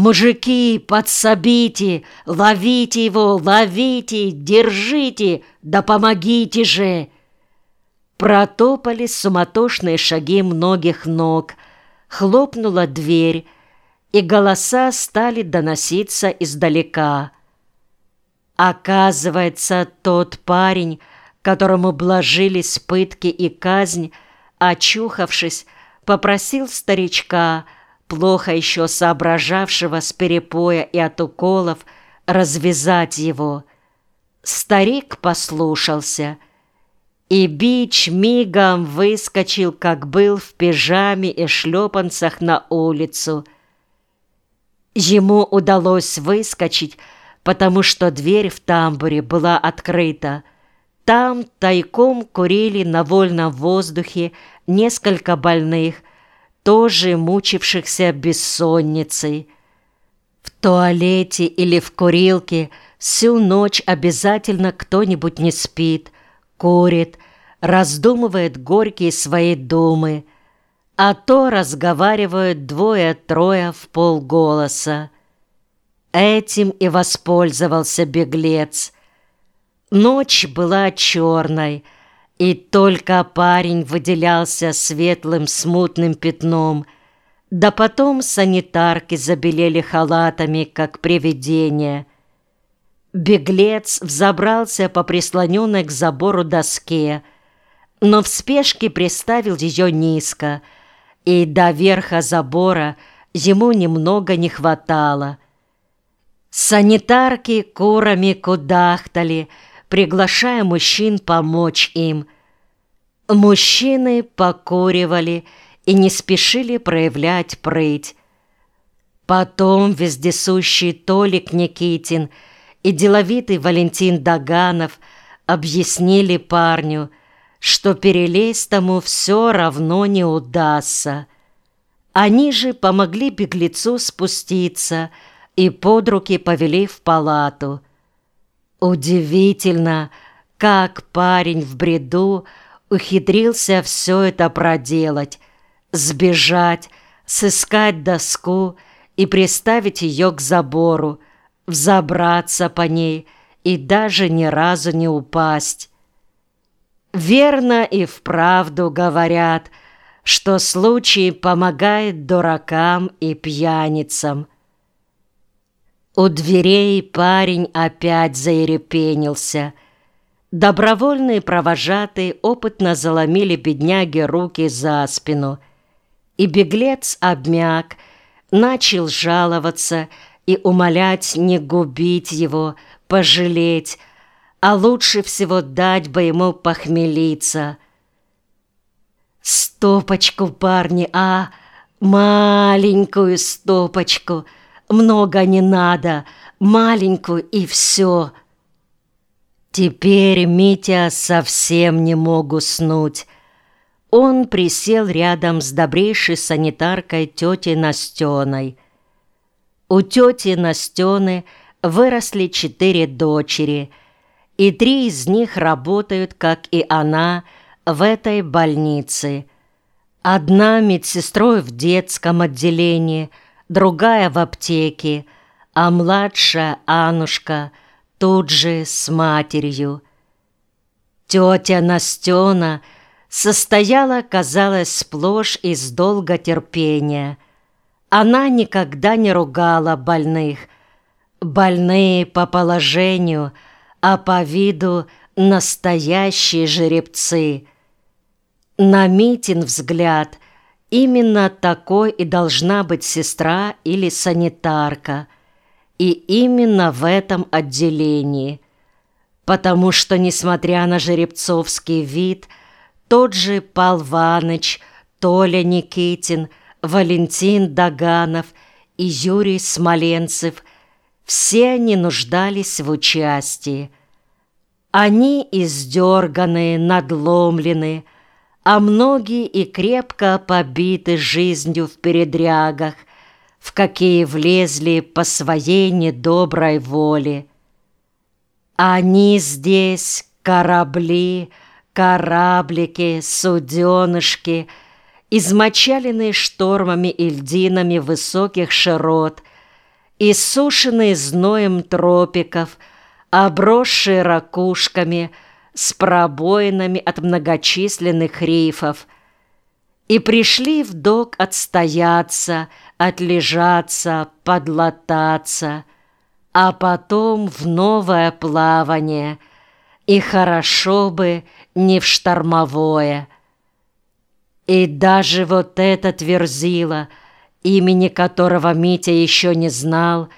«Мужики, подсобите! Ловите его! Ловите! Держите! Да помогите же!» Протопали суматошные шаги многих ног. Хлопнула дверь, и голоса стали доноситься издалека. Оказывается, тот парень, которому блажились пытки и казнь, очухавшись, попросил старичка, плохо еще соображавшего с перепоя и от уколов, развязать его. Старик послушался, и бич мигом выскочил, как был в пижаме и шлепанцах на улицу. Ему удалось выскочить, потому что дверь в тамбуре была открыта. Там тайком курили на вольном воздухе несколько больных, тоже мучившихся бессонницей. В туалете или в курилке всю ночь обязательно кто-нибудь не спит, курит, раздумывает горькие свои думы, а то разговаривают двое-трое в полголоса. Этим и воспользовался беглец. Ночь была черной, и только парень выделялся светлым смутным пятном, да потом санитарки забелели халатами, как привидения. Беглец взобрался по прислоненной к забору доске, но в спешке приставил ее низко, и до верха забора ему немного не хватало. Санитарки курами кудахтали, приглашая мужчин помочь им. Мужчины покуривали и не спешили проявлять прыть. Потом вездесущий Толик Никитин и деловитый Валентин Доганов объяснили парню, что перелезть тому все равно не удастся. Они же помогли беглецу спуститься и под руки повели в палату. Удивительно, как парень в бреду ухитрился все это проделать, сбежать, сыскать доску и приставить ее к забору, взобраться по ней и даже ни разу не упасть. Верно и вправду говорят, что случай помогает дуракам и пьяницам. У дверей парень опять заерепенился. Добровольные провожатые опытно заломили бедняге руки за спину. И беглец обмяк, начал жаловаться и умолять не губить его, пожалеть, а лучше всего дать бы ему похмелиться. «Стопочку, парни, а! Маленькую стопочку!» Много не надо, маленькую и все. Теперь Митя совсем не мог уснуть. Он присел рядом с добрейшей санитаркой тетей Настеной. У тети Настены выросли четыре дочери, и три из них работают, как и она, в этой больнице. Одна медсестрой в детском отделении – другая в аптеке, а младшая Анушка тут же с матерью. Тетя Настена состояла, казалось, сплошь из долготерпения. Она никогда не ругала больных. Больные по положению, а по виду настоящие жеребцы. На Митин взгляд – Именно такой и должна быть сестра или санитарка, и именно в этом отделении, потому что, несмотря на жеребцовский вид, тот же Пал Ваныч, Толя Никитин, Валентин Доганов и Юрий Смоленцев все они нуждались в участии. Они издерганные, надломленные, а многие и крепко побиты жизнью в передрягах, в какие влезли по своей недоброй воле. Они здесь корабли, кораблики, суденышки, измочаленные штормами и льдинами высоких широт, иссушенные зноем тропиков, обросшие ракушками, с пробоинами от многочисленных рифов, и пришли в док отстояться, отлежаться, подлататься, а потом в новое плавание, и хорошо бы не в штормовое. И даже вот этот верзила — имени которого Митя еще не знал,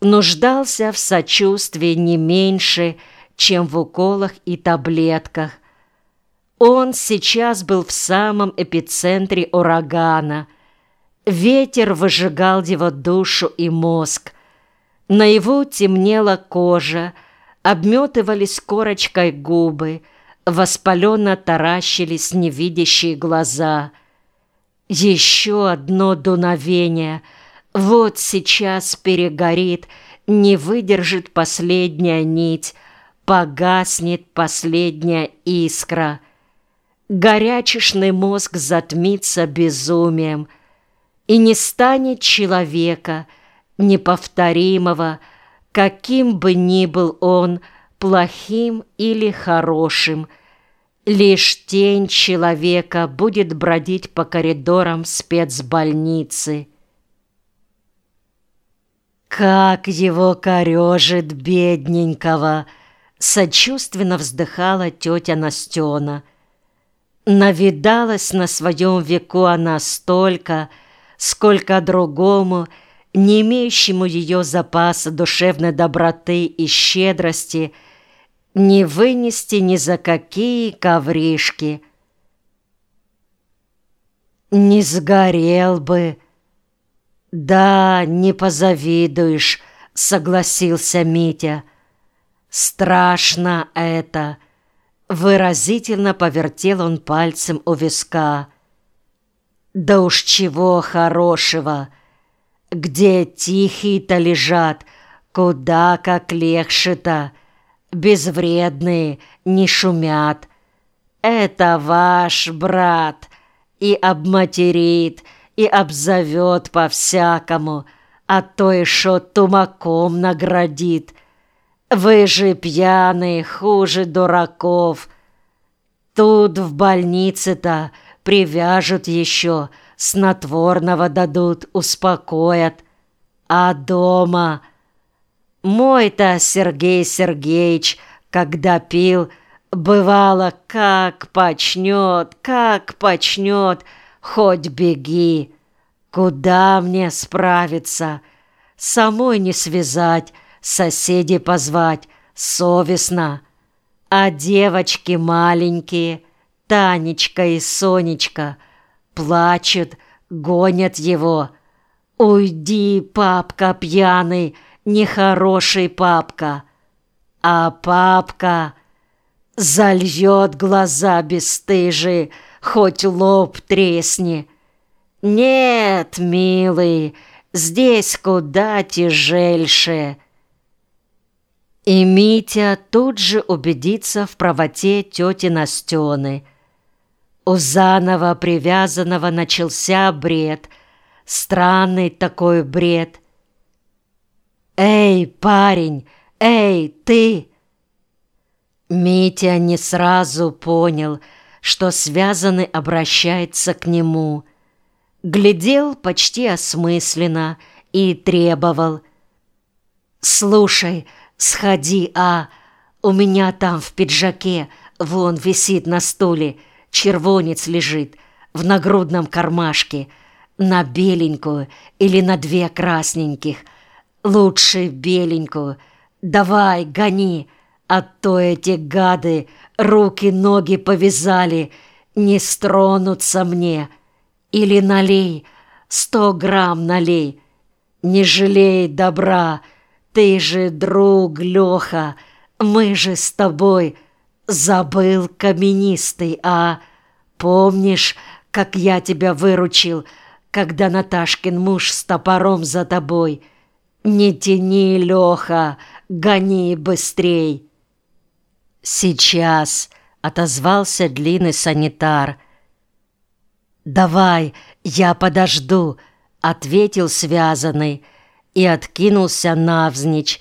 нуждался в сочувствии не меньше, чем в уколах и таблетках. Он сейчас был в самом эпицентре урагана. Ветер выжигал его душу и мозг. На его темнела кожа, обметывались корочкой губы, воспаленно таращились невидящие глаза — еще одно дуновение. Вот сейчас перегорит, не выдержит последняя нить, погаснет последняя искра. Горячешный мозг затмится безумием, и не станет человека, неповторимого, каким бы ни был он, плохим или хорошим, Лишь тень человека будет бродить по коридорам спецбольницы. Как его корежит бедненького! Сочувственно вздыхала тетя Настена. Навидалась на своем веку она столько, сколько другому, не имеющему ее запаса душевной доброты и щедрости – не вынести ни за какие ковришки. Не сгорел бы. Да, не позавидуешь, согласился Митя. Страшно это. Выразительно повертел он пальцем у виска. Да уж чего хорошего. Где тихие-то лежат, куда как легче-то безвредные, не шумят. Это ваш брат и обматерит, и обзовет по-всякому, а то и шо тумаком наградит. Вы же пьяные, хуже дураков. Тут в больнице-то привяжут еще, снотворного дадут, успокоят. А дома... Мой-то Сергей Сергеевич, когда пил, бывало, как почнет, как почнет, хоть беги. Куда мне справиться? Самой не связать, соседей позвать, совестно. А девочки маленькие, Танечка и Сонечка, плачут, гонят его. «Уйди, папка пьяный!» нехороший папка, а папка зальет глаза бесстыжие, хоть лоб тресни. Нет, милый, здесь куда тяжельше. И Митя тут же убедится в правоте тети Настены. У заново привязанного начался бред, странный такой бред — «Эй, парень! Эй, ты!» Митя не сразу понял, что связанный обращается к нему. Глядел почти осмысленно и требовал. «Слушай, сходи, а! У меня там в пиджаке, вон висит на стуле, червонец лежит в нагрудном кармашке, на беленькую или на две красненьких — Лучше беленькую. Давай, гони, а то эти гады руки-ноги повязали, не стронутся мне. Или налей, сто грамм налей. Не жалей добра, ты же друг, Леха, мы же с тобой. Забыл каменистый, а помнишь, как я тебя выручил, когда Наташкин муж с топором за тобой — «Не тяни, Леха, гони быстрей!» «Сейчас!» — отозвался длинный санитар. «Давай, я подожду!» — ответил связанный и откинулся навзничь,